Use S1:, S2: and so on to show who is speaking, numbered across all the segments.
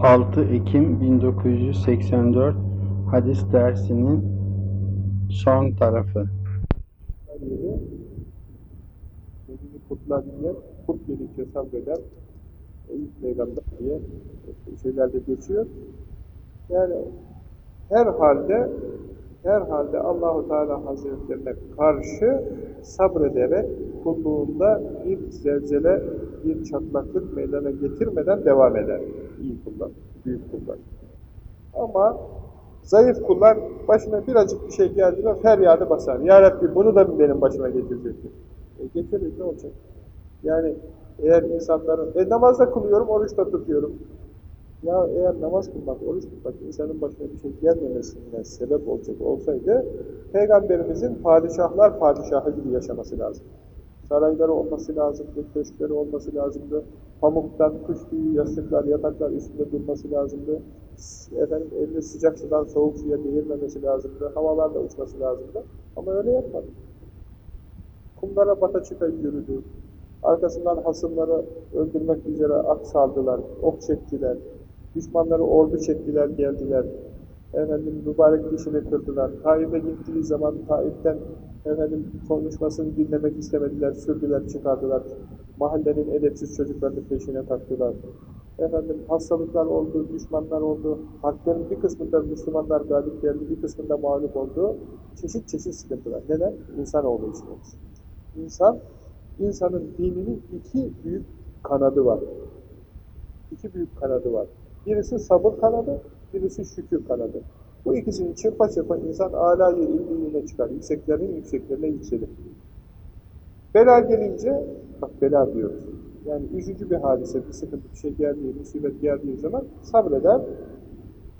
S1: 6 Ekim 1984 hadis dersinin son tarafı.
S2: kendini kutlar diye, kut gelince sabreder, ilk peygamber diye şeylerde geçiyor. Yani her halde her halde Allahu Teala Hazretlerine karşı sabrederek kulluğunda bir zelzele, bir çatlaklık meydana getirmeden devam eder. İyi kullar, büyük kullar. Ama zayıf kullar başına birazcık bir şey geldiğinde feryadı basar. Ya Rabbi bunu da benim başıma getirecektir? E getirir ne olacak? Yani eğer insanların, e namazda kılıyorum, oruçta tutuyorum. Ya eğer namaz kılmak, oruç tutmak insanın başına bir şey gelmemesine sebep olacak olsaydı, Peygamberimizin padişahlar padişahı gibi yaşaması lazım. Sarayları olması lazımdı, köşkleri olması lazımdı, pamuktan kuş tüyü, yastıklar, yataklar üstünde durması lazımdı, efendim elini sıcak sudan soğuk suya değirmemesi lazımdı, havalarla uçması lazımdı. Ama öyle yapmadı. Kumlara bata çıka yürüdü, arkasından hasımları öldürmek üzere at saldılar, ok çektiler, Düşmanları ordu çektiler, geldiler. Efendim mübarek dişini kırdılar. Taif'e gittiği zaman Taif'ten efendim konuşmasını dinlemek istemediler, sürdüler, çıkardılar. Mahallenin edepsiz çocuklarını peşine taktılar. Efendim hastalıklar oldu, düşmanlar oldu. Harplerin bir kısmında Müslümanlar galip geldi, bir kısmında mağlup oldu. Çeşit çeşit sıkıntılar. Neden? İnsanoğlu işimiz. İnsan, insanın dininin iki büyük kanadı var. İki büyük kanadı var. Birisi sabır kanadı, birisi şükür kanadı. Bu ikisini çırpa çırpa insan âlâ-i ilmiyle çıkar. Yükseklerin yükseklerine yükselir. Bela gelince, bak bela diyoruz. Yani üzücü bir hadise, bir sıkıntı, bir şey geldiği, musibet geldiği zaman sabreder,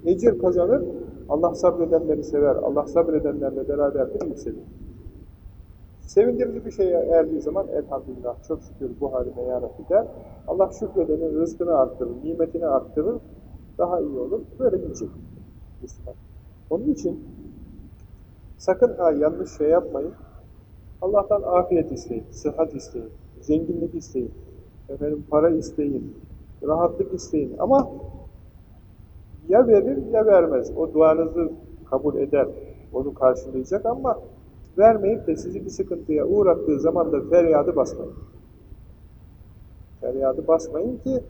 S2: ecir kazanır, Allah sabredenleri sever, Allah sabredenlerle beraberdir, yükselir. Sevindirici bir şeye erdiği zaman elhamdülillah çok şükür bu halime yarabbi der. Allah şükredenin rızkını arttırır, nimetini arttırır, daha iyi olur. Böyle gidecek Müslüman. Onun için sakın ha yanlış şey yapmayın. Allah'tan afiyet isteyin, sıhhat isteyin, zenginlik isteyin, efendim para isteyin, rahatlık isteyin ama ya verir ya vermez. O duanızı kabul eder, onu karşılayacak ama vermeyip de sizi bir sıkıntıya uğrattığı zaman da feryadı basmayın. Feryadı basmayın ki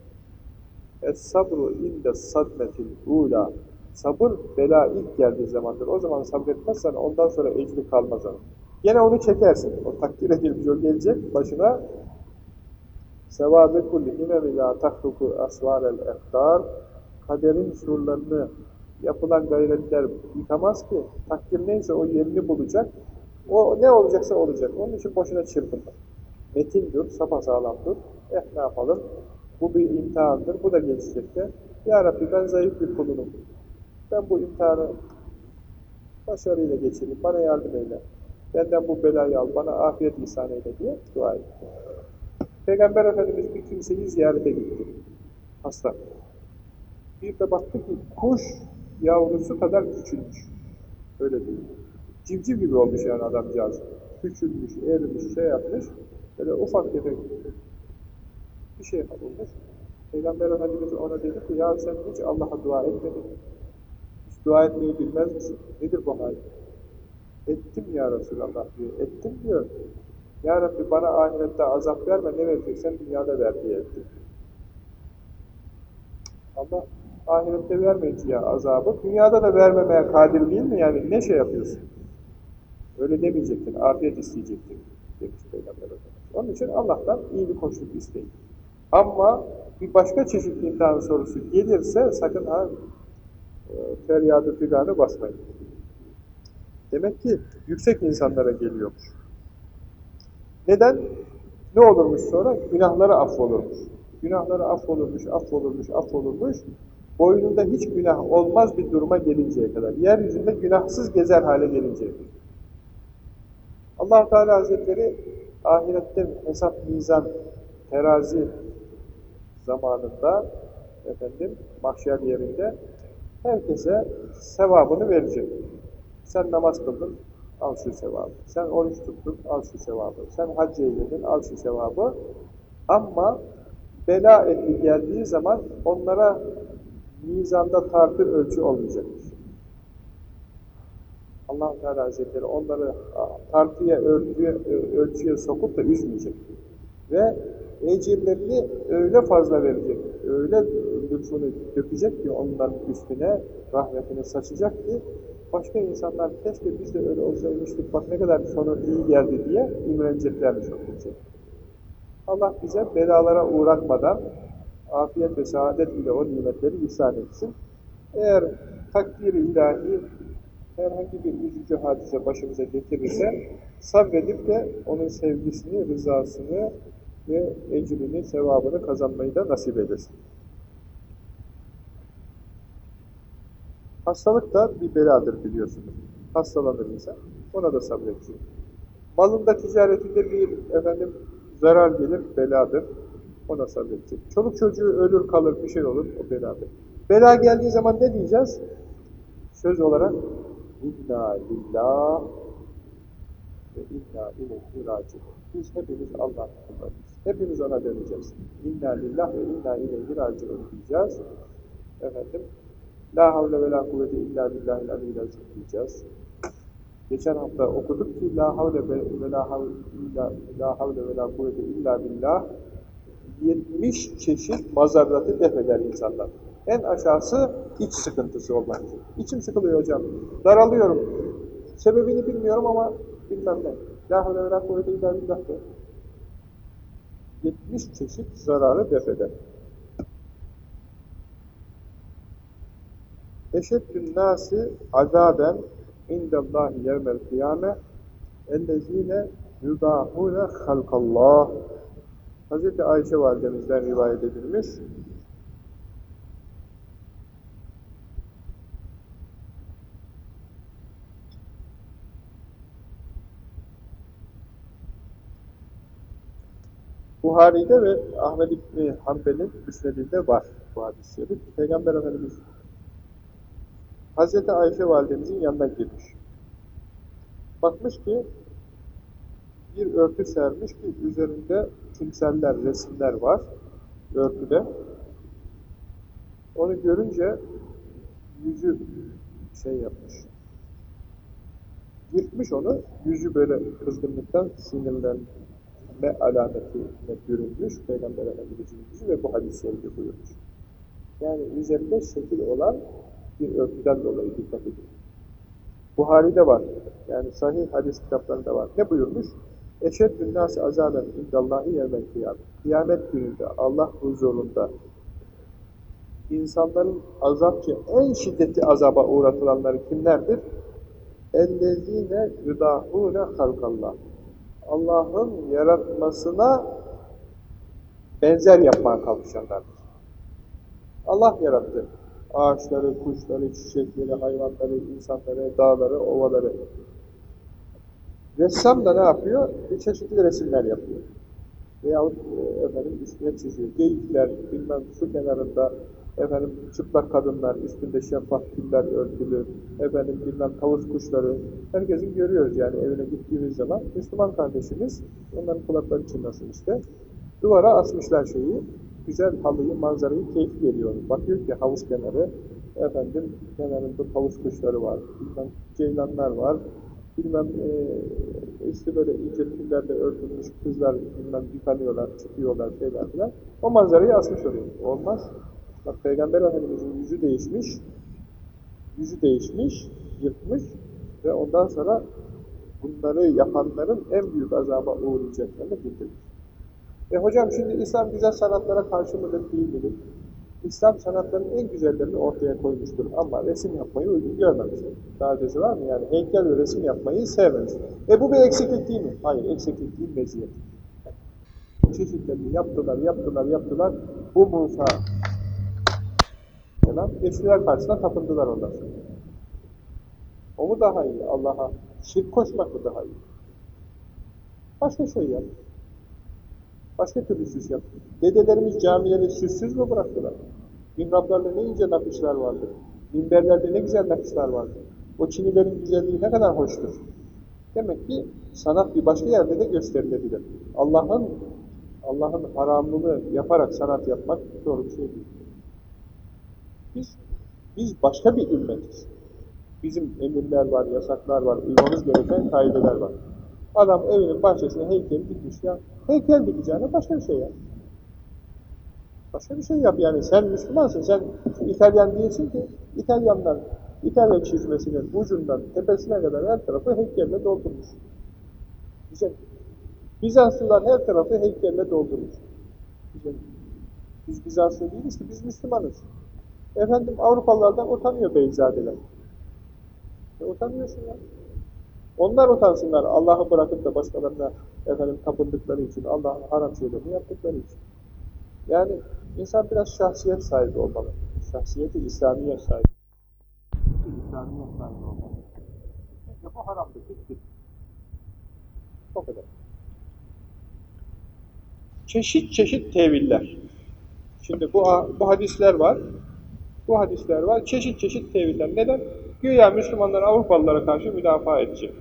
S2: Es-sabru inde sadmetil ula Sabır bela ilk geldiği zamandır. O zaman sabretmezsen ondan sonra ecri kalmaz ama. Yine onu çekersin. O takdir edilmiş o gelecek başına sevâbe kulli himemi la tahluku asvârel ektar kaderin surlarını yapılan gayretler yıkamaz ki takdir neyse o yerini bulacak o ne olacaksa olacak. Onun için boşuna çırpınma. Metin dur, sapasağlam dur. Eh ne yapalım? Bu bir imtihandır. Bu da geçecektir. Ya Rabbi ben zayıf bir kulunum. Ben bu imtihanı başarıyla geçireyim. Bana yardım eyle. Benden bu belayı al. Bana afiyet ihsan eyle diye dua et. Peygamber Efendimiz bir kimseyi ziyarete gitti. Hasta. Bir de baktı ki kuş yavrusu kadar küçülmüş. Öyle değil. Civciv gibi olmuş yani adamcağız. Küçülmüş, erimiş, şey yapmış. Böyle ufak tefek bir şey olmuş. Peygamber Efendimiz ona dedi ki ya sen hiç Allah'a dua etmedin. Hiç dua etmeyi bilmez misin? Nedir bu hal? Ettim ya Resulallah diyor. Ettim diyor. Ya Rabbi bana ahirette azap verme ne vereceksen dünyada ver diye ettim. Allah ahirette vermeyince ya azabı dünyada da vermemeye kadir değil mi? Yani ne şey yapıyorsun? Öyle demeyecektin. Afiyet isteyecektin demiş Peygamber Efendimiz. Onun için Allah'tan iyi bir koşuluk isteyin. Ama bir başka çeşit imtihan sorusu gelirse sakın ha e, feryadı figanı basmayın. Demek ki yüksek insanlara geliyormuş. Neden? Ne olurmuş sonra? Günahları affolurmuş. Günahları affolurmuş, affolurmuş, affolurmuş. Boynunda hiç günah olmaz bir duruma gelinceye kadar. Yeryüzünde günahsız gezer hale gelinceye kadar. allah Teala Hazretleri ahirette hesap, mizan, terazi zamanında efendim mahşer yerinde herkese sevabını verecek. Sen namaz kıldın, al şu sevabı. Sen oruç tuttun, al şu sevabı. Sen hac eyledin, al şu sevabı. Ama bela ehli geldiği zaman onlara mizanda tartı ölçü olmayacaktır. allah Teala Hazretleri onları tartıya, ölçüye, ölçüye sokup da üzmeyecek. Ve ecirlerini öyle fazla verecek, öyle lütfunu dökecek ki onların üstüne rahmetini saçacak ki başka insanlar keşke biz de öyle olsaymıştık, bak ne kadar sonu iyi geldi diye imreneceklermiş o kimse. Allah bize belalara uğratmadan afiyet ve saadet ile o nimetleri ihsan etsin. Eğer takdir ilahi herhangi bir üzücü hadise başımıza getirirse sabredip de onun sevgisini, rızasını ve ecrini, sevabını kazanmayı da nasip eylesin. Hastalık da bir beladır biliyorsunuz. Hastalanır insan, ona da sabredecek. Malında, ticaretinde bir efendim zarar gelir, beladır. Ona sabredecek. Çoluk çocuğu ölür kalır, bir şey olur, o beladır. Bela geldiği zaman ne diyeceğiz? Söz olarak İnna lillah ve inna ileyhi raciun. Biz hepimiz Allah'ın kullarıyız. Hepimiz ona döneceğiz. İnna lillah ve inna ileyhi raciun diyeceğiz. Efendim, La havle ve la kuvvete illa billahil aliyyil azim diyeceğiz. Geçen hafta okuduk ki La havle ve la havle, illa, la havle ve la kuvvete illa billah 70 çeşit mazarratı def eder insanlar. En aşağısı iç sıkıntısı olmak. İçim sıkılıyor hocam. Daralıyorum. Sebebini bilmiyorum ama bilmem ne. La havle ve la kuvvete illa billah de. 70 çeşit zararı def eder. Eşeddün nâsi azâben indellâhi yevmel kıyâme ellezîne yudâhûne halkallâh Hz. Ayşe validemizden rivayet edilmiş. Buhari'de ve Ahmed İbni Hanbel'in müsnedinde var bu hadis-i şerif. Peygamber Efendimiz Hz. Ayşe validemizin yanına girmiş. Bakmış ki bir örtü sermiş ki üzerinde timseller, resimler var örtüde. Onu görünce yüzü şey yapmış. Yırtmış onu, yüzü böyle kızgınlıktan sinirlenme alametine görünmüş Peygamber Efendimiz'in yüzü ve bu hadis-i buyurmuş. Yani üzerinde şekil olan bir örtüden dolayı dikkat edin. Buhari'de var. Yani sahih hadis kitaplarında var. Ne buyurmuş? Eşeddün nâsi azaben indallahi yevmel kıyamet. Kıyamet gününde Allah huzurunda insanların azapçı en şiddetli azaba uğratılanları kimlerdir? اَلَّذ۪ينَ يُدَاهُونَ halkallah. Allah'ın yaratmasına benzer yapmaya kalkışanlardır. Allah yarattı. Ağaçları, kuşları, çiçekleri, hayvanları, insanları, dağları, ovaları. Ressam da ne yapıyor? Bir çeşitli resimler yapıyor. Veyahut e, efendim üstüne çiziyor. Geyikler, bilmem su kenarında, efendim çıplak kadınlar, üstünde şeffaf tüller örtülü, efendim bilmem tavus kuşları, herkesin görüyoruz yani evine gittiğimiz zaman. Müslüman kardeşimiz, onların kulakları çınlasın işte, duvara asmışlar şeyi, güzel halıyı, manzarayı keyif geliyor. Bakıyor ki havuz kenarı, efendim kenarında tavus kuşları var, bilmem ceylanlar var, bilmem e, işte böyle ince tüllerle örtülmüş kızlar bilmem yıkanıyorlar, çıkıyorlar şeyler falan. O manzarayı asmış oluyor. Olmaz. Bak Peygamber Efendimiz'in yüzü değişmiş, yüzü değişmiş, yırtmış ve ondan sonra bunları yapanların en büyük azaba uğrayacaklarını bildirmiş. E hocam şimdi İslam güzel sanatlara karşı mıdır, değil midir? İslam sanatlarının en güzellerini ortaya koymuştur ama resim yapmayı uygun görmemiştir. Daha ötesi var mı? Yani heykel ve resim yapmayı sevmemiş. E bu bir eksiklik değil mi? Hayır, eksiklik değil, meziyet. Çeşitlerini yaptılar, yaptılar, yaptılar. Bu Musa falan geçtiler karşısına tapındılar ondan. O mu daha iyi Allah'a? Şirk koşmak mı daha iyi? Başka şey yap. Başka türlü süs yap. Dedelerimiz camileri süssüz mü bıraktılar? Mihraplarda ne ince nakışlar vardı. Minberlerde ne güzel nakışlar vardı. O Çinilerin güzelliği ne kadar hoştur. Demek ki sanat bir başka yerde de gösterilebilir. Allah'ın Allah'ın haramlığını yaparak sanat yapmak doğru bir şey değil. Biz, biz başka bir ümmetiz. Bizim emirler var, yasaklar var, uymamız gereken kaideler var. Adam evinin bahçesine heykel dikmiş ya. Heykel dikeceğine başka bir şey yap. Başka bir şey yap yani. Sen Müslümansın, sen İtalyan değilsin ki. İtalyanlar İtalya çizmesinin ucundan tepesine kadar her tarafı heykelle doldurmuş. Güzel. Bizanslılar her tarafı heykelle doldurmuş. Güzel. Biz Bizanslı değiliz ki, biz Müslümanız. Efendim Avrupalılardan utanıyor beyzadeler. E, utanmıyorsun ya. Onlar utansınlar Allah'ı bırakıp da başkalarına efendim tapındıkları için, Allah'ın haram şeylerini yaptıkları için. Yani insan biraz şahsiyet sahibi olmalı. Şahsiyeti İslamiye sahibi. İslamiye sahibi olmalı. İşte bu haramdı, bitti. O kadar. Çeşit çeşit teviller. Şimdi bu, bu hadisler var. Bu hadisler var. Çeşit çeşit teviller. Neden? Güya Müslümanlar Avrupalılara karşı müdafaa edecek.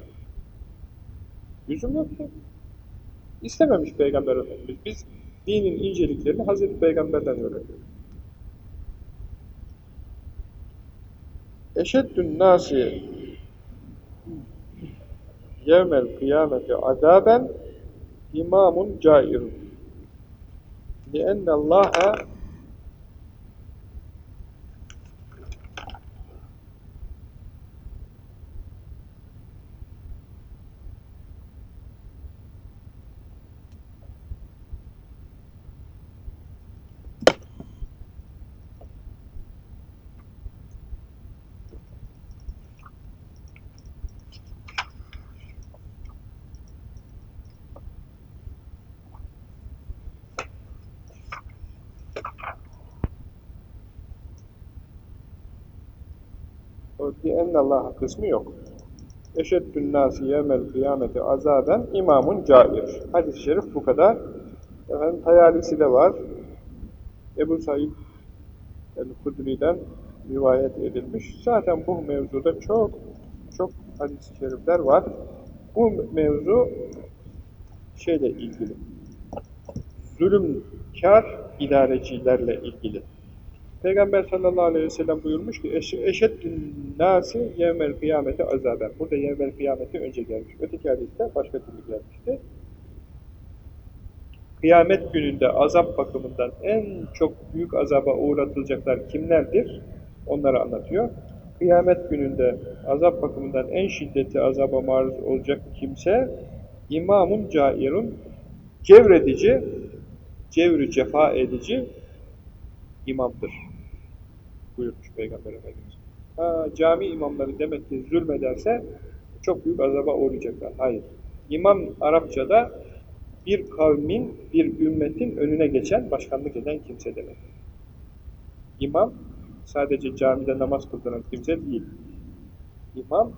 S2: Lüzum yok ki. İstememiş Peygamber Efendimiz. Biz dinin inceliklerini Hazreti Peygamber'den öğreniyoruz. Eşeddün nâsi yevmel kıyameti azaben imamun cairun. لِأَنَّ اللّٰهَ ki ennallah kısmı yok. Eşeddün nâsi yevmel kıyameti azaben imamun cair. Hadis-i şerif bu kadar. Efendim tayalisi de var. Ebu Said el-Kudri'den rivayet edilmiş. Zaten bu mevzuda çok çok hadis-i şerifler var. Bu mevzu şeyle ilgili. Zulümkar idarecilerle ilgili. Peygamber sallallahu aleyhi ve sellem buyurmuş ki eşeddün nasi yevmel kıyameti azaben. Burada yevmel kıyameti önce gelmiş. Öteki hadiste başka türlü gelmişti. Kıyamet gününde azap bakımından en çok büyük azaba uğratılacaklar kimlerdir? Onları anlatıyor. Kıyamet gününde azap bakımından en şiddetli azaba maruz olacak kimse imamun cairun cevredici, cevri cefa edici imamdır buyurmuş Peygamber Efendimiz. Ha, cami imamları demek ki zulmederse çok büyük azaba uğrayacaklar. Hayır. İmam Arapçada bir kavmin, bir ümmetin önüne geçen, başkanlık eden kimse demek. İmam sadece camide namaz kıldıran kimse değil. İmam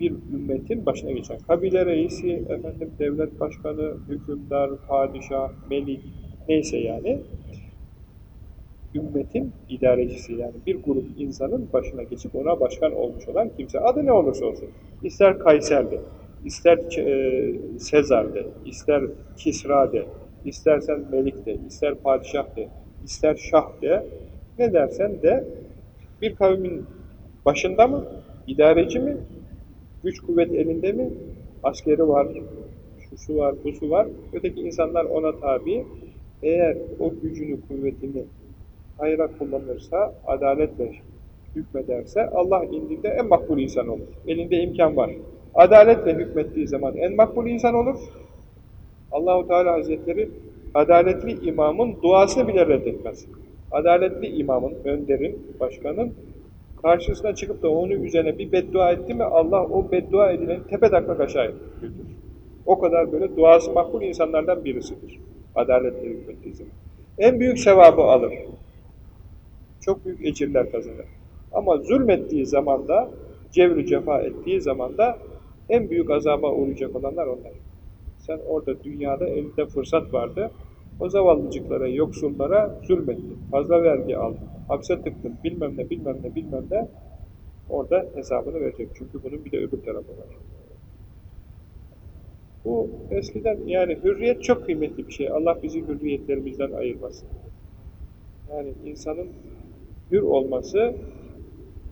S2: bir ümmetin başına geçen. Kabile reisi, efendim devlet başkanı, hükümdar, padişah, melik, neyse yani ümmetin idarecisi yani bir grup insanın başına geçip ona başkan olmuş olan kimse. Adı ne olursa olsun. İster Kayser'de, ister e, Sezar'de, ister Kisra'de, istersen Melik'te, ister Padişah de, ister Şah de, ne dersen de bir kavmin başında mı, idareci mi, güç kuvvet elinde mi, askeri var, şusu var, busu var, öteki insanlar ona tabi, eğer o gücünü, kuvvetini hayra kullanırsa, adaletle hükmederse Allah indinde en makbul insan olur. Elinde imkan var. Adaletle hükmettiği zaman en makbul insan olur. Allahu Teala Hazretleri adaletli imamın duasını bile reddetmez. Adaletli imamın, önderin, başkanın karşısına çıkıp da onun üzerine bir beddua etti mi Allah o beddua edileni tepe taklak aşağı götürür. O kadar böyle duası makbul insanlardan birisidir. Adaletle hükmettiği zaman. En büyük sevabı alır. Çok büyük ecirler kazanır. Ama zulmettiği zamanda, cevri cefa ettiği zamanda en büyük azaba uğrayacak olanlar onlar. Sen orada dünyada elinde fırsat vardı. O zavallıcıklara, yoksullara zulmettin. Fazla vergi aldın. Hapse tıktın. Bilmem ne, bilmem ne, bilmem ne. Orada hesabını verecek. Çünkü bunun bir de öbür tarafı var. Bu eskiden yani hürriyet çok kıymetli bir şey. Allah bizi hürriyetlerimizden ayırmasın. Yani insanın hür olması,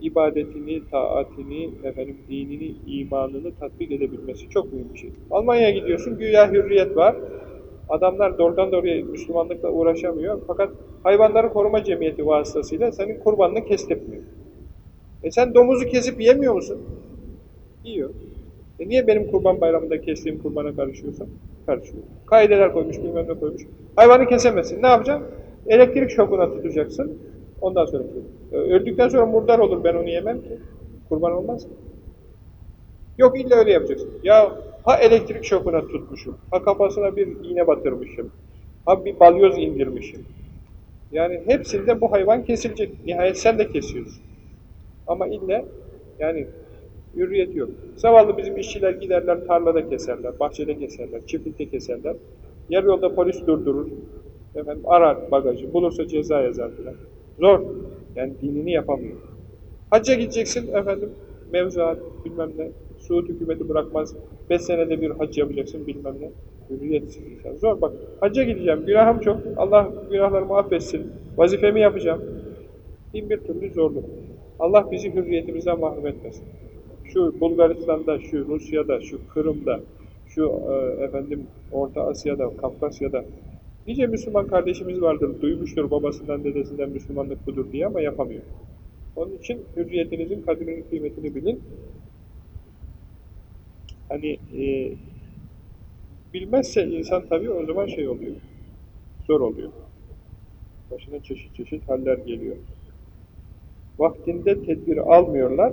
S2: ibadetini, taatini, efendim dinini, imanını tatbik edebilmesi çok mühim bir şey. Almanya'ya gidiyorsun, güya hürriyet var. Adamlar doğrudan doğruya Müslümanlıkla uğraşamıyor. Fakat hayvanları koruma cemiyeti vasıtasıyla senin kurbanını kestirmiyor. E sen domuzu kesip yemiyor musun? Yiyor. E niye benim kurban bayramında kestiğim kurbana karışıyorsun? Karışıyor. Kaideler koymuş, bilmem ne koymuş. Hayvanı kesemezsin. Ne yapacaksın? Elektrik şokuna tutacaksın. Ondan sonra e, öldükten sonra murdar olur. Ben onu yemem ki. Kurban olmaz mı? Yok illa öyle yapacaksın. Ya ha elektrik şokuna tutmuşum. Ha kafasına bir iğne batırmışım. Ha bir balyoz indirmişim. Yani hepsinde bu hayvan kesilecek. Nihayet sen de kesiyorsun. Ama ille yani hürriyet yok. Zavallı bizim işçiler giderler tarlada keserler, bahçede keserler, çiftlikte keserler. Yarı yolda polis durdurur. Efendim arar bagajı, bulursa ceza yazar filan. Zor. Yani dinini yapamıyor. Hacca gideceksin efendim, mevzuat bilmem ne, Suud hükümeti bırakmaz, beş senede bir hac yapacaksın bilmem ne. Hürriyetsiz insan. Zor bak. Hacca gideceğim, günahım çok, Allah günahlarımı affetsin, vazifemi yapacağım. Bin bir türlü zorluk. Allah bizi hürriyetimizden mahrum etmesin. Şu Bulgaristan'da, şu Rusya'da, şu Kırım'da, şu e, efendim Orta Asya'da, Kafkasya'da nice Müslüman kardeşimiz vardır, duymuştur babasından, dedesinden Müslümanlık budur diye ama yapamıyor. Onun için hürriyetinizin kadrini, kıymetini bilin. Hani e, bilmezse insan tabii o zaman şey oluyor, zor oluyor. Başına çeşit çeşit haller geliyor. Vaktinde tedbir almıyorlar,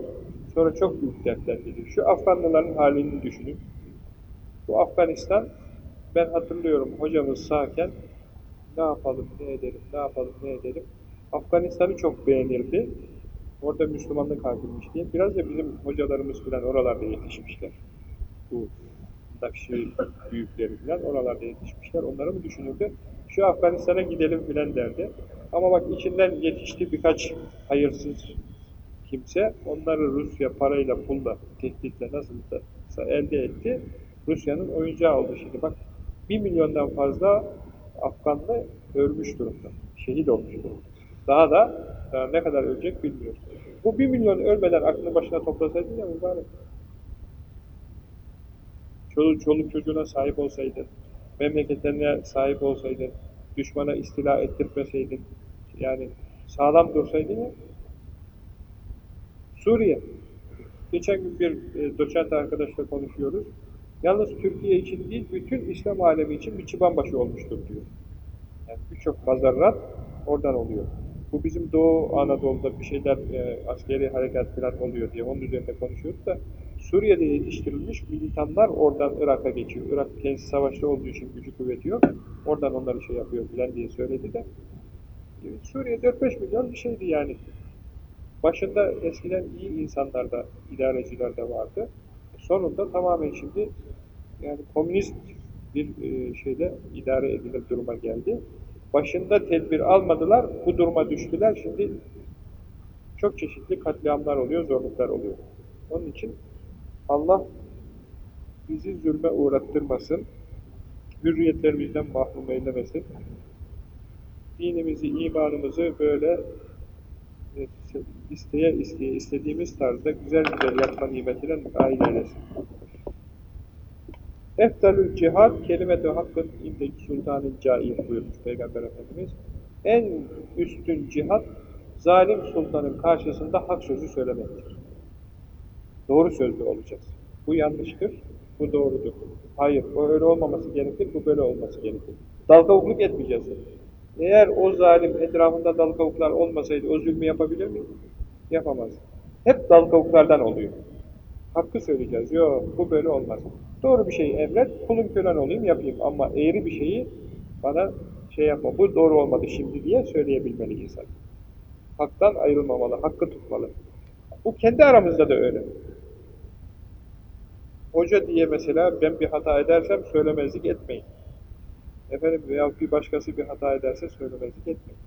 S2: sonra çok büyük dertler geliyor. Şu Afganlıların halini düşünün. Bu Afganistan, ben hatırlıyorum hocamız sağken, ne yapalım, ne edelim, ne yapalım, ne edelim. Afganistan'ı çok beğenirdi. Orada Müslümanlık hakimmiş diye. Biraz da bizim hocalarımız falan oralarda yetişmişler. Bu Nakşi büyükleri falan oralarda yetişmişler. Onları mı düşünürdü? Şu Afganistan'a gidelim filan derdi. Ama bak içinden yetişti birkaç hayırsız kimse. Onları Rusya parayla, pulla, tehditle nasılsa elde etti. Rusya'nın oyuncağı oldu şimdi. Bak bir milyondan fazla Afganlı ölmüş durumda. Şehit olmuş durumda. Daha da daha ne kadar ölecek bilmiyoruz. Bu bir milyon ölmeden aklını başına toplasaydı ya mübarek. Çoluk, çoluk çocuğuna sahip olsaydın, memleketlerine sahip olsaydın, düşmana istila ettirmeseydin, yani sağlam dursaydın ya. Suriye. Geçen gün bir e, doçent arkadaşla konuşuyoruz. Yalnız Türkiye için değil, bütün İslam alemi için bir çıban başı olmuştur diyor. Yani birçok mazarrat oradan oluyor. Bu bizim Doğu Anadolu'da bir şeyler e, askeri harekat falan oluyor diye onun üzerinde konuşuyoruz da Suriye'de yetiştirilmiş militanlar oradan Irak'a geçiyor. Irak kendisi savaşta olduğu için gücü kuvveti yok. Oradan onları şey yapıyor filan diye söyledi de e, Suriye 4-5 milyon bir şeydi yani. Başında eskiden iyi insanlar da, idareciler de vardı. Sonunda tamamen şimdi yani komünist bir e, şeyde idare edilir duruma geldi. Başında tedbir almadılar, bu duruma düştüler. Şimdi çok çeşitli katliamlar oluyor, zorluklar oluyor. Onun için Allah bizi zulme uğrattırmasın, hürriyetlerimizden mahrum eylemesin, dinimizi, imanımızı böyle e, isteye isteye istediğimiz tarzda güzel güzel yapma nimetiyle nail eylesin. Eftalül cihad kelimeti hakkın indeki sultanın cair buyurmuş Peygamber Efendimiz. En üstün cihad zalim sultanın karşısında hak sözü söylemektir. Doğru sözlü olacağız. Bu yanlıştır, bu doğrudur. Hayır, o öyle olmaması gerekir, bu böyle olması gerekir. Dalgavukluk etmeyeceğiz. Eğer o zalim etrafında dalgavuklar olmasaydı o zulmü yapabilir miydi? Yapamaz. Hep dalgavuklardan oluyor. Hakkı söyleyeceğiz. Yok, bu böyle olmaz. Doğru bir şeyi emret, kulun kölen olayım yapayım ama eğri bir şeyi bana şey yapma, bu doğru olmadı şimdi diye söyleyebilmeli insan. Haktan ayrılmamalı, hakkı tutmalı. Bu kendi aramızda da öyle. Hoca diye mesela ben bir hata edersem söylemezlik etmeyin. Efendim veya bir başkası bir hata ederse söylemezlik etmeyin.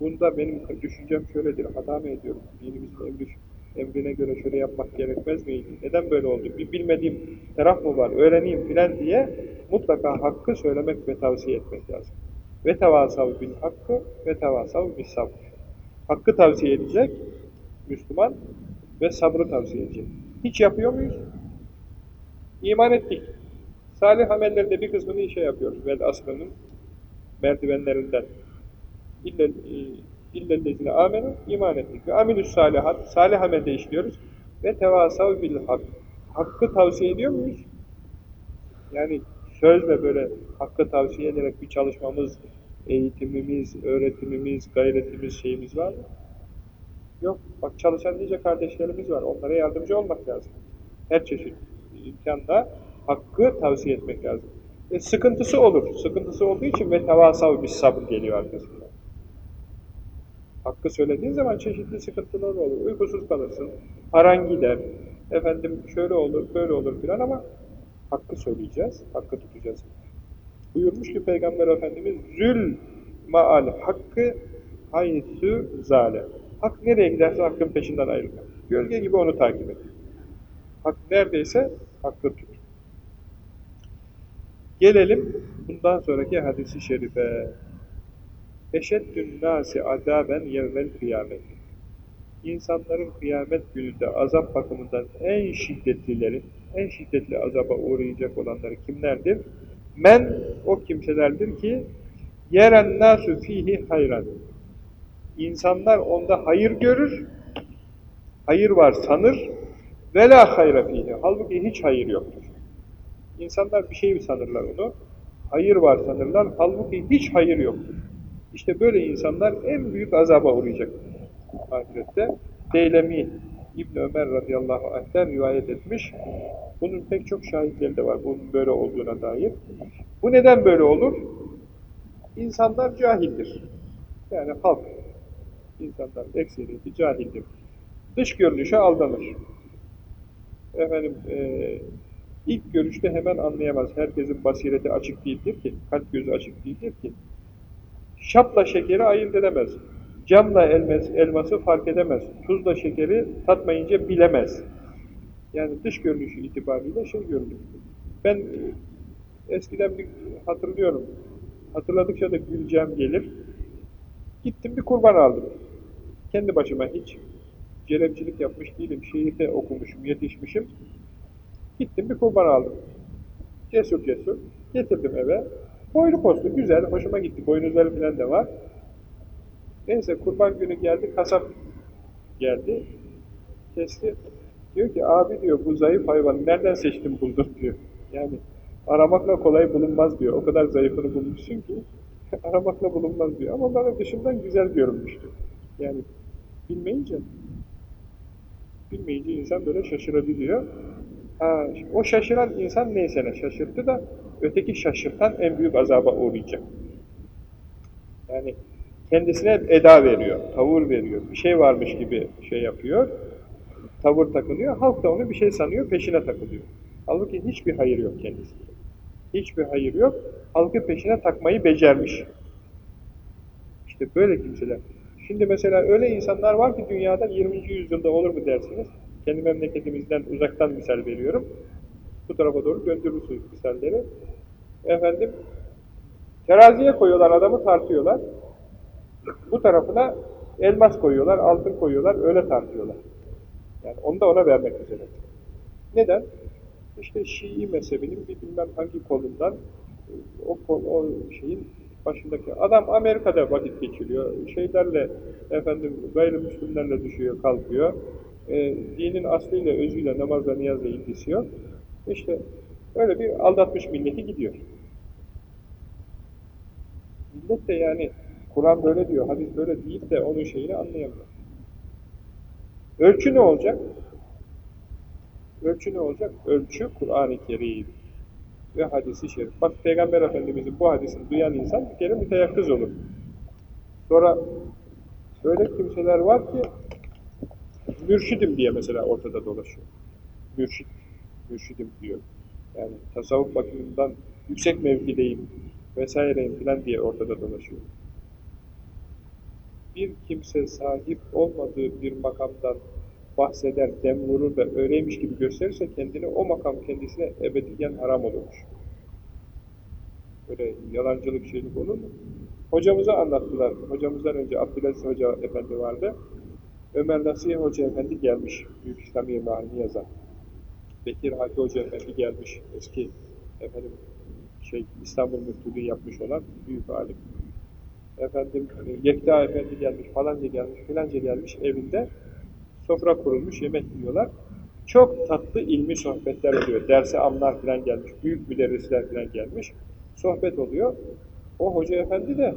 S2: Bunda benim düşüncem şöyledir, hata mı ediyorum? Dinimizin emri, emrine göre şöyle yapmak gerekmez miydi? Neden böyle oldu? Bir bilmediğim taraf mı var? Öğreneyim filan diye mutlaka hakkı söylemek ve tavsiye etmek lazım. Ve tevasav bil hakkı ve tevasav bil sabr. Hakkı tavsiye edecek Müslüman ve sabrı tavsiye edecek. Hiç yapıyor muyuz? İman ettik. Salih amellerinde bir kısmını işe yapıyoruz. Vel asrının merdivenlerinden. İlle, illellezine amenu iman ettik. Ve amilüs salihat. Salih amelde işliyoruz. Ve tevasav bil hak. Hakkı tavsiye ediyor muyuz? Yani sözle böyle hakkı tavsiye ederek bir çalışmamız, eğitimimiz, öğretimimiz, gayretimiz, şeyimiz var mı? Yok. Bak çalışan nice kardeşlerimiz var. Onlara yardımcı olmak lazım. Her çeşit imkanda hakkı tavsiye etmek lazım. E, sıkıntısı olur. Sıkıntısı olduğu için ve tevasav bir sabır geliyor arkasından. Hakkı söylediğin zaman çeşitli sıkıntılar olur. Uykusuz kalırsın, paran gider, efendim şöyle olur, böyle olur filan ama hakkı söyleyeceğiz, hakkı tutacağız. Buyurmuş ki Peygamber Efendimiz, zül maal hakkı haythu zale. Hak nereye giderse hakkın peşinden ayrılma. Gölge gibi onu takip et. Hak neredeyse hakkı tut. Gelelim bundan sonraki hadisi şerife. Eşeddün nâsi azaben yevmel kıyamet. İnsanların kıyamet gününde azap bakımından en şiddetlileri, en şiddetli azaba uğrayacak olanları kimlerdir? Men o kimselerdir ki yeren nasu fihi hayran. İnsanlar onda hayır görür, hayır var sanır ve la hayra fihi. Halbuki hiç hayır yoktur. İnsanlar bir şey sanırlar onu, hayır var sanırlar, halbuki hiç hayır yoktur. İşte böyle insanlar en büyük azaba uğrayacak ahirette. Deylemi İbn Ömer radıyallahu anh'ten rivayet etmiş. Bunun pek çok şahitleri de var bunun böyle olduğuna dair. Bu neden böyle olur? İnsanlar cahildir. Yani halk, insanlar ekseriyeti cahildir. Dış görünüşe aldanır. Efendim, e, ilk görüşte hemen anlayamaz. Herkesin basireti açık değildir ki, kalp gözü açık değildir ki. Şapla şekeri ayırt edemez. Camla elmas, elması fark edemez. Tuzla şekeri tatmayınca bilemez. Yani dış görünüşü itibariyle şey görünür. Ben e, eskiden bir hatırlıyorum. Hatırladıkça da güleceğim gelir. Gittim bir kurban aldım. Kendi başıma hiç celepçilik yapmış değilim. Şehirde okumuşum, yetişmişim. Gittim bir kurban aldım. Cesur cesur. Getirdim eve. Boylu postu güzel, hoşuma gitti. Boynuzları falan da var. Neyse kurban günü geldi, kasap geldi. Kesti. Diyor ki abi diyor bu zayıf hayvanı nereden seçtin buldun diyor. Yani aramakla kolay bulunmaz diyor. O kadar zayıfını bulmuşsun ki aramakla bulunmaz diyor. Ama bana dışından güzel görünmüştü. Yani bilmeyince bilmeyince insan böyle şaşırabiliyor. Ha, o şaşıran insan neyse ne şaşırttı da öteki şaşırtan en büyük azaba uğrayacak. Yani kendisine eda veriyor, tavır veriyor, bir şey varmış gibi şey yapıyor, tavır takılıyor, halk da onu bir şey sanıyor, peşine takılıyor. Halbuki hiçbir hayır yok kendisinde. Hiçbir hayır yok, halkı peşine takmayı becermiş. İşte böyle kimseler. Şimdi mesela öyle insanlar var ki dünyada 20. yüzyılda olur mu dersiniz? Kendi memleketimizden uzaktan misal veriyorum. Bu tarafa doğru gönderürsünüz misalleri. Efendim, teraziye koyuyorlar, adamı tartıyorlar. Bu tarafına elmas koyuyorlar, altın koyuyorlar, öyle tartıyorlar. Yani onu da ona vermek üzere. Neden? İşte Şii mezhebinin bir bilmem hangi kolundan o, kol, o şeyin başındaki adam Amerika'da vakit geçiriyor. Şeylerle, efendim gayrimüslimlerle düşüyor, kalkıyor. E, dinin aslıyla, özüyle, namazla, niyazla ilgisi yok. İşte öyle bir aldatmış milleti gidiyor. Millet de yani Kur'an böyle diyor, hadis böyle deyip de onun şeyini anlayamıyor. Ölçü ne olacak? Ölçü ne olacak? Ölçü Kur'an-ı Kerim ve hadisi şerif. Bak Peygamber Efendimiz'in bu hadisini duyan insan bir kere müteyakkız olur. Sonra öyle kimseler var ki mürşidim diye mesela ortada dolaşıyor. Mürşit, mürşidim diyor. Yani tasavvuf bakımından yüksek mevkideyim vesaireyim filan diye ortada dolaşıyor. Bir kimse sahip olmadığı bir makamdan bahseder, dem vurur da öyleymiş gibi gösterirse kendini o makam kendisine ebediyen haram olurmuş. Böyle yalancılık şeylik olur mu? Hocamıza anlattılar. Hocamızdan önce Abdülaziz Hoca Efendi vardı. Ömer Nasihi Hoca Efendi gelmiş. Büyük İslami Mealini yazan. Bekir Haki Hoca Efendi gelmiş. Eski efendim şey İstanbul Müftülüğü yapmış olan büyük alim. Efendim Yekta Efendi gelmiş, falanca gelmiş, filanca gelmiş evinde. Sofra kurulmuş, yemek yiyorlar. Çok tatlı ilmi sohbetler oluyor. Derse amlar filan gelmiş, büyük müderrisler filan gelmiş. Sohbet oluyor. O hoca efendi de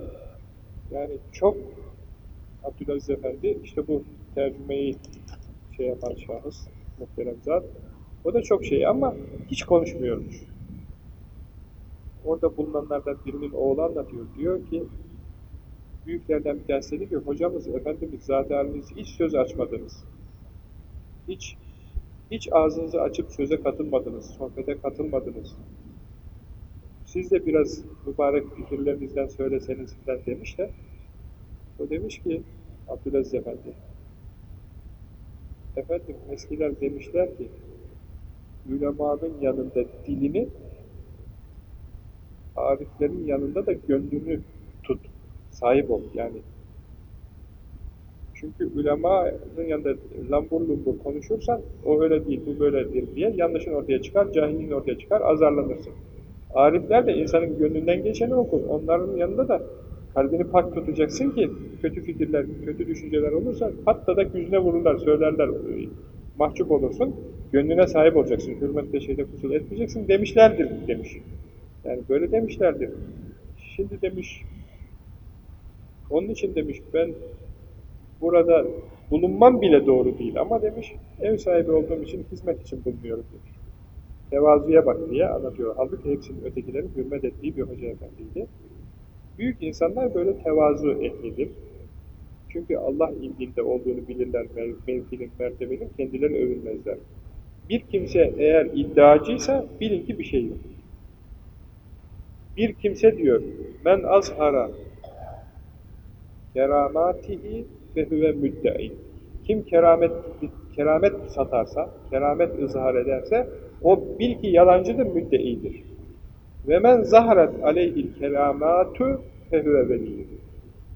S2: yani çok Abdülaziz Efendi işte bu tercümeyi şey yapan şahıs muhterem zat o da çok şey ama hiç konuşmuyormuş. Orada bulunanlardan birinin oğlu anlatıyor. Diyor ki büyüklerden bir tanesi dedi ki hocamız, efendimiz zaten hiç söz açmadınız. Hiç hiç ağzınızı açıp söze katılmadınız, sohbete katılmadınız. Siz de biraz mübarek fikirlerinizden söyleseniz filan demiş de o demiş ki Abdülaziz Efendi efendim eskiler demişler ki ulemanın yanında dilini ariflerin yanında da gönlünü tut, sahip ol yani. Çünkü ulemanın yanında lambur lumbur konuşursan o öyle değil, bu böyledir diye yanlışın ortaya çıkar, cahilliğin ortaya çıkar, azarlanırsın. Arifler de insanın gönlünden geçeni okur. Onların yanında da kalbini pak tutacaksın ki kötü fikirler, kötü düşünceler olursa hatta da yüzüne vururlar, söylerler, mahcup olursun. Gönlüne sahip olacaksın, hürmette şeyde kusur etmeyeceksin demişlerdir demiş. Yani böyle demişlerdir. Şimdi demiş, onun için demiş ben burada bulunmam bile doğru değil ama demiş ev sahibi olduğum için hizmet için bulunuyorum demiş. Tevazuya bak diye anlatıyor. Halbuki hepsinin ötekilerin hürmet ettiği bir hoca efendiydi. Büyük insanlar böyle tevazu ehlidir. Çünkü Allah ilginde olduğunu bilirler, mevkinin, mertebenin, kendileri övünmezler. Bir kimse eğer iddiacıysa bilin ki bir şey yok. Bir kimse diyor, men azhara keramatihi ve huve müddei. Kim keramet, keramet satarsa, keramet ızhar ederse, o bil ki yalancıdır, müddeidir. Ve men zaharet aleyhil keramatu fehuve velidir.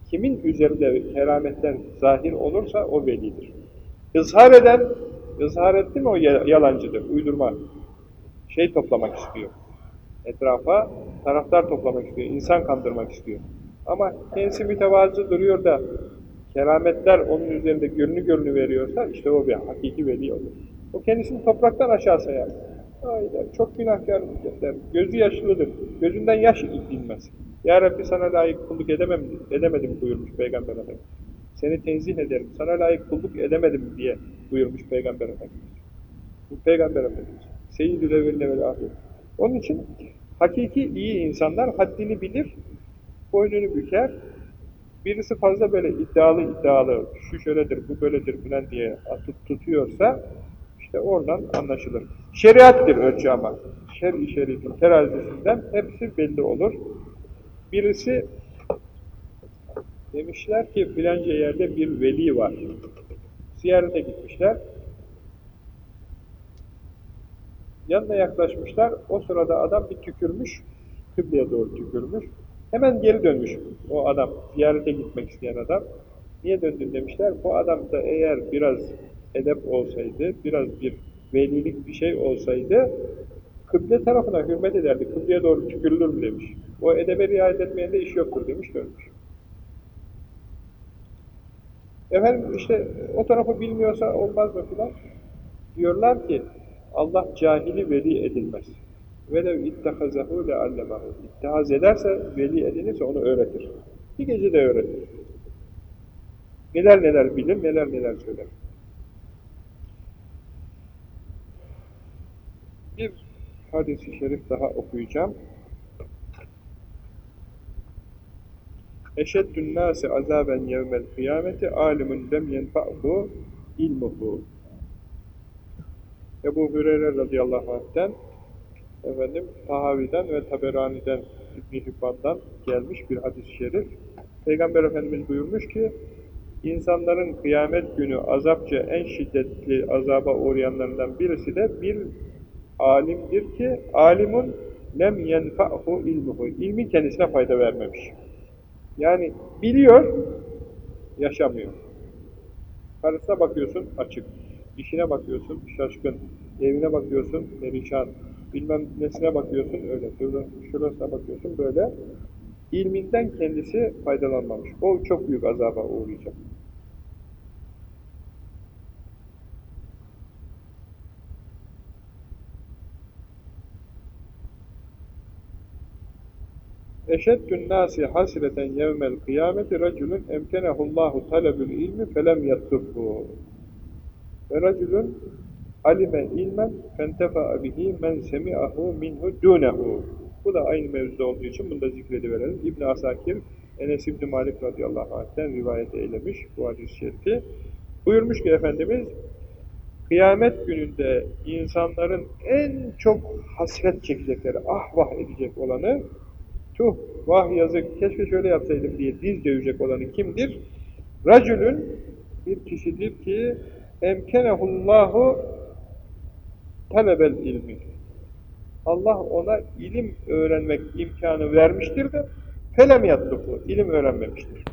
S2: Kimin üzerinde kerametler zahir olursa o velidir. Izhar eden, ızhar etti mi o yalancıdır, uydurma. Şey toplamak istiyor. Etrafa taraftar toplamak istiyor, insan kandırmak istiyor. Ama kendisi mütevazı duruyor da kerametler onun üzerinde görünü görünü veriyorsa işte o bir hakiki veli olur. O kendisini topraktan aşağı sayar. Aynen, çok günahkar der. Gözü yaşlıdır. Gözünden yaş inmez. Ya Rabbi sana layık kulluk edemem, edemedim buyurmuş Peygamber Efendimiz. Seni tenzih ederim. Sana layık kulluk edemedim diye buyurmuş Peygamber Efendimiz. Bu Peygamber Efendimiz. Seyyid-ül evveline vel ahir. Onun için hakiki iyi insanlar haddini bilir, boynunu büker, birisi fazla böyle iddialı iddialı, şu şöyledir, bu böyledir filan diye atıp tutuyorsa, işte oradan anlaşılır. Şeriattir ölçü ama. Şer-i şerifin terazisinden hepsi belli olur. Birisi demişler ki filanca yerde bir veli var. Ziyarete gitmişler. Yanına yaklaşmışlar. O sırada adam bir tükürmüş. Kıbleye doğru tükürmüş. Hemen geri dönmüş o adam. Ziyarete gitmek isteyen adam. Niye döndün demişler. Bu adam da eğer biraz edep olsaydı, biraz bir velilik bir şey olsaydı kıble tarafına hürmet ederdi. Kıbleye doğru tükürülür mü demiş. O edebe riayet etmeyen de iş yoktur demiş dönmüş. Efendim işte o tarafı bilmiyorsa olmaz mı filan? Diyorlar ki Allah cahili veli edilmez. Velev ittehazehu leallemahu. İttihaz ederse, veli edinirse onu öğretir. Bir gece de öğretir. Neler neler bilir, neler neler söyler. Bir hadis-i şerif daha okuyacağım. Eşeddün nâsi azâben yevmel kıyameti âlimun lem yenfa'hu ilmuhu. Ebu Hüreyre radıyallahu anh'ten efendim Tahavi'den ve Taberani'den İbn-i Hibban'dan gelmiş bir hadis-i şerif. Peygamber Efendimiz buyurmuş ki insanların kıyamet günü azapça en şiddetli azaba uğrayanlarından birisi de bir alimdir ki alimun lem yenfa'hu ilmuhu. İlmi kendisine fayda vermemiş. Yani biliyor, yaşamıyor. Karısına bakıyorsun açık, işine bakıyorsun şaşkın, evine bakıyorsun perişan, bilmem nesine bakıyorsun öyle, şurası- şurasına bakıyorsun böyle. İlminden kendisi faydalanmamış. O çok büyük azaba uğrayacak. Eşeddün nâsi hasreten yevmel kıyameti racülün emkenehullahu talebül ilmi felem yattubbu. Ve racülün alime ilmen fentefa'a bihi men semi'ahu minhu dunehu. Bu da aynı mevzuda olduğu için bunu da zikrediverelim. İbn Asakir Enes İbn Malik radıyallahu anh'ten rivayet eylemiş bu hadis-i şerifi. Buyurmuş ki Efendimiz kıyamet gününde insanların en çok hasret çekecekleri, ah vah edecek olanı tuh vah yazık keşke şöyle yapsaydım diye diz dövecek olanı kimdir? Racülün bir kişidir ki emkenehullahu talebel ilmi. Allah ona ilim öğrenmek imkanı vermiştir de felem yatlubu, ilim öğrenmemiştir.